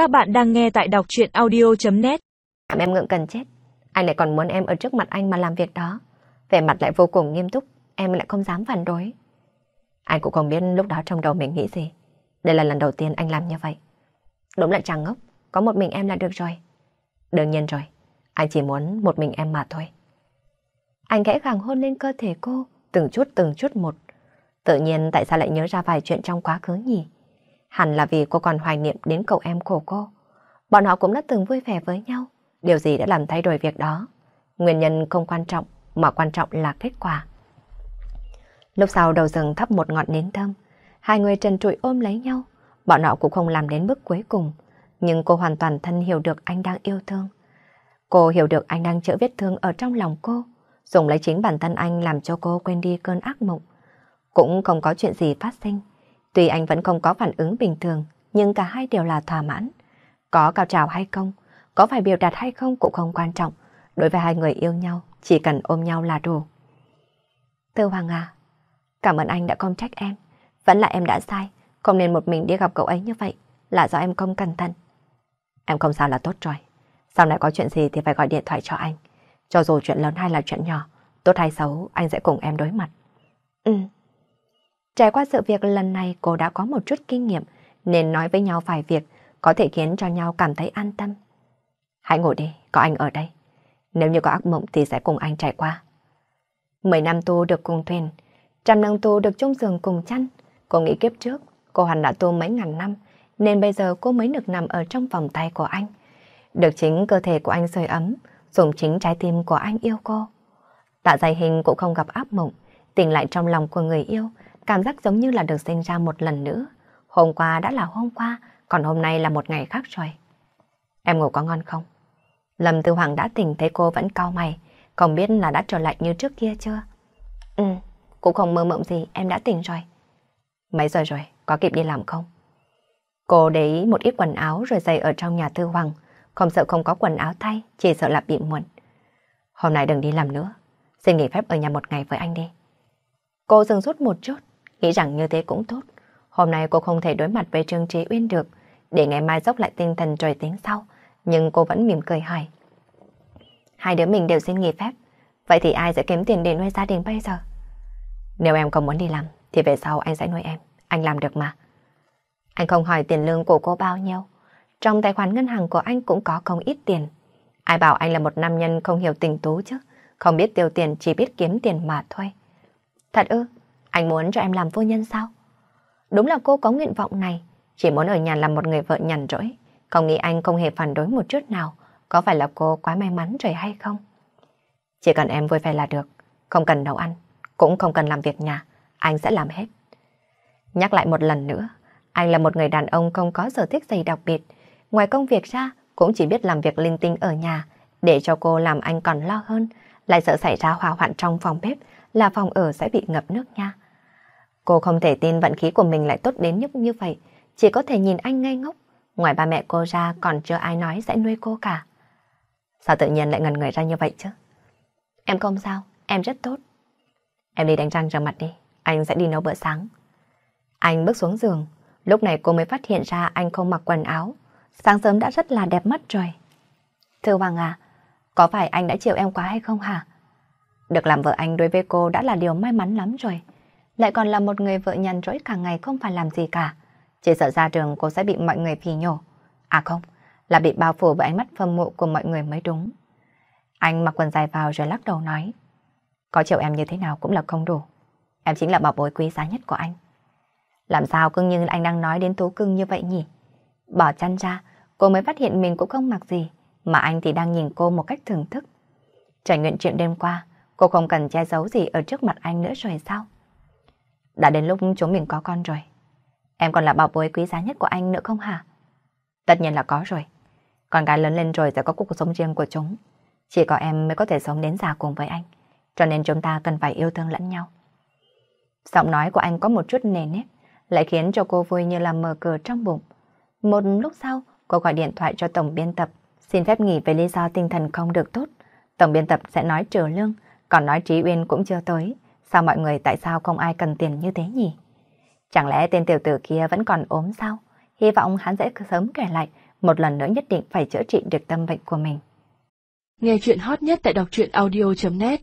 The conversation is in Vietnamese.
Các bạn đang nghe tại đọc chuyện audio.net Em ngượng cần chết. Anh lại còn muốn em ở trước mặt anh mà làm việc đó. Về mặt lại vô cùng nghiêm túc, em lại không dám phản đối. Anh cũng không biết lúc đó trong đầu mình nghĩ gì. Đây là lần đầu tiên anh làm như vậy. Đúng là chàng ngốc, có một mình em là được rồi. Đương nhiên rồi, anh chỉ muốn một mình em mà thôi. Anh khẽ khàng hôn lên cơ thể cô, từng chút từng chút một. Tự nhiên tại sao lại nhớ ra vài chuyện trong quá khứ nhỉ? Hẳn là vì cô còn hoài niệm đến cậu em của cô. Bọn họ cũng đã từng vui vẻ với nhau. Điều gì đã làm thay đổi việc đó? Nguyên nhân không quan trọng, mà quan trọng là kết quả. Lúc sau đầu rừng thắp một ngọn nến thơm, hai người trần trụi ôm lấy nhau. Bọn họ cũng không làm đến bước cuối cùng, nhưng cô hoàn toàn thân hiểu được anh đang yêu thương. Cô hiểu được anh đang chữa vết thương ở trong lòng cô, dùng lấy chính bản thân anh làm cho cô quên đi cơn ác mộng. Cũng không có chuyện gì phát sinh. Tuy anh vẫn không có phản ứng bình thường, nhưng cả hai đều là thỏa mãn. Có cao trào hay không, có phải biểu đạt hay không cũng không quan trọng. Đối với hai người yêu nhau, chỉ cần ôm nhau là đủ. Tư Hoàng à, cảm ơn anh đã không trách em. Vẫn là em đã sai, không nên một mình đi gặp cậu ấy như vậy, là do em không cẩn thận. Em không sao là tốt rồi. Sau này có chuyện gì thì phải gọi điện thoại cho anh. Cho dù chuyện lớn hay là chuyện nhỏ, tốt hay xấu, anh sẽ cùng em đối mặt. Ừ. Trải qua sự việc lần này cô đã có một chút kinh nghiệm, nên nói với nhau vài việc có thể khiến cho nhau cảm thấy an tâm. Hãy ngồi đi, có anh ở đây. Nếu như có ác mộng thì sẽ cùng anh trải qua. Mười năm tu được cùng thuyền, trăm năm tu được chung giường cùng chăn. Cô nghĩ kiếp trước, cô hẳn đã tu mấy ngàn năm, nên bây giờ cô mới được nằm ở trong vòng tay của anh. Được chính cơ thể của anh sưởi ấm, dùng chính trái tim của anh yêu cô. Tạ giải hình cũng không gặp ác mộng, tỉnh lại trong lòng của người yêu, cảm giác giống như là được sinh ra một lần nữa. Hôm qua đã là hôm qua, còn hôm nay là một ngày khác rồi. Em ngủ có ngon không? Lâm Tư Hoàng đã tỉnh thấy cô vẫn cau mày, không biết là đã trở lại như trước kia chưa? Ừ, cũng không mơ mộng gì, em đã tỉnh rồi. Mấy giờ rồi, có kịp đi làm không? Cô để một ít quần áo rồi giày ở trong nhà Tư Hoàng, không sợ không có quần áo thay, chỉ sợ là bị muộn. Hôm nay đừng đi làm nữa, xin nghỉ phép ở nhà một ngày với anh đi. Cô dừng rút một chút, nghĩ rằng như thế cũng tốt. Hôm nay cô không thể đối mặt với Trương Trí Uyên được, để ngày mai dốc lại tinh thần trời tiếng sau, nhưng cô vẫn mỉm cười hỏi. Hai đứa mình đều xin nghỉ phép, vậy thì ai sẽ kiếm tiền để nuôi gia đình bây giờ? Nếu em không muốn đi làm, thì về sau anh sẽ nuôi em, anh làm được mà. Anh không hỏi tiền lương của cô bao nhiêu, trong tài khoản ngân hàng của anh cũng có không ít tiền. Ai bảo anh là một nam nhân không hiểu tình tú chứ, không biết tiêu tiền chỉ biết kiếm tiền mà thôi. Thật ư, anh muốn cho em làm phu nhân sao? Đúng là cô có nguyện vọng này, chỉ muốn ở nhà làm một người vợ nhàn rỗi, không nghĩ anh không hề phản đối một chút nào, có phải là cô quá may mắn rồi hay không? Chỉ cần em vui vẻ là được, không cần nấu ăn, cũng không cần làm việc nhà, anh sẽ làm hết. Nhắc lại một lần nữa, anh là một người đàn ông không có sở thích gì đặc biệt, ngoài công việc ra cũng chỉ biết làm việc linh tinh ở nhà, để cho cô làm anh còn lo hơn, lại sợ xảy ra hỏa hoạn trong phòng bếp là phòng ở sẽ bị ngập nước nha. Cô không thể tin vận khí của mình lại tốt đến nhức như vậy, chỉ có thể nhìn anh ngây ngốc. Ngoài ba mẹ cô ra còn chưa ai nói sẽ nuôi cô cả. Sao tự nhiên lại ngần người ra như vậy chứ? Em không sao, em rất tốt. Em đi đánh răng rửa mặt đi, anh sẽ đi nấu bữa sáng. Anh bước xuống giường, lúc này cô mới phát hiện ra anh không mặc quần áo. Sáng sớm đã rất là đẹp mắt rồi. Thưa Hoàng à, có phải anh đã chịu em quá hay không hả? Được làm vợ anh đối với cô đã là điều may mắn lắm rồi. Lại còn là một người vợ nhàn rỗi cả ngày không phải làm gì cả. Chỉ sợ ra trường cô sẽ bị mọi người phì nhổ. À không, là bị bao phủ bởi ánh mắt phâm mộ của mọi người mới đúng. Anh mặc quần dài vào rồi lắc đầu nói. Có chịu em như thế nào cũng là không đủ. Em chính là bảo bối quý giá nhất của anh. Làm sao cưng như anh đang nói đến tú cưng như vậy nhỉ? Bỏ chăn ra, cô mới phát hiện mình cũng không mặc gì, mà anh thì đang nhìn cô một cách thưởng thức. Trải nguyện chuyện đêm qua, cô không cần che giấu gì ở trước mặt anh nữa rồi sao? Đã đến lúc chúng mình có con rồi. Em còn là bảo bối quý giá nhất của anh nữa không hả? Tất nhiên là có rồi. Con gái lớn lên rồi sẽ có cuộc sống riêng của chúng. Chỉ có em mới có thể sống đến già cùng với anh. Cho nên chúng ta cần phải yêu thương lẫn nhau. Giọng nói của anh có một chút nề nếp, lại khiến cho cô vui như là mở cửa trong bụng. Một lúc sau, cô gọi điện thoại cho tổng biên tập, xin phép nghỉ về lý do tinh thần không được tốt. Tổng biên tập sẽ nói trừ lương, còn nói Trí Uyên cũng chưa tới. Sao mọi người tại sao không ai cần tiền như thế nhỉ? Chẳng lẽ tên tiểu tử kia vẫn còn ốm sao? Hy vọng hắn sẽ sớm kể lại, một lần nữa nhất định phải chữa trị được tâm bệnh của mình. Nghe chuyện hot nhất tại đọc truyện audio.net